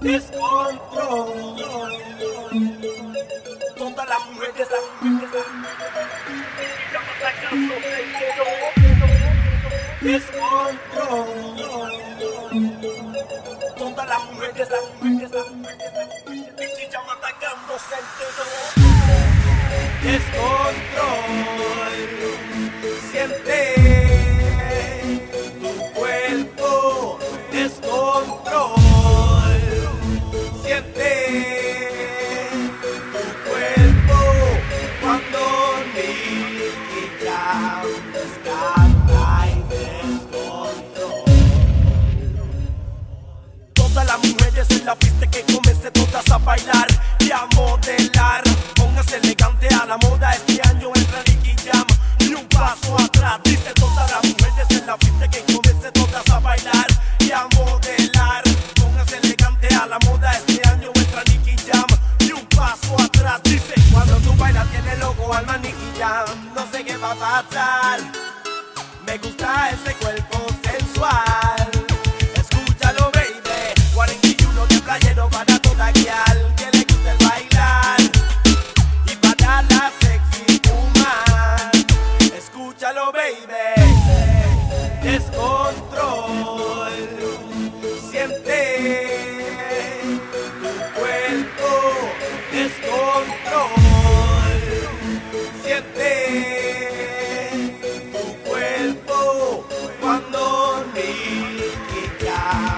descontrol. Todas las mujeres, las mujeres, descontrol. Todas las mujeres, las mujeres, las mujeres. Descontrol. Este año entra Nicky Jam. Ni un paso atrás, dice todas las mujeres en la pista que comencen todas a bailar y a modelar. Póngase elegante a la moda, este año entra Nicky Jam. Ni un paso atrás, dice cuando tú bailas tiene logo alma Nicky Jam. No sé qué va a pasar. Me gusta ese cuerpo sensual. Escúchalo, baby. Descontrol. Siente tu cuerpo. Descontrol. Siente tu cuerpo cuando Nicky Jam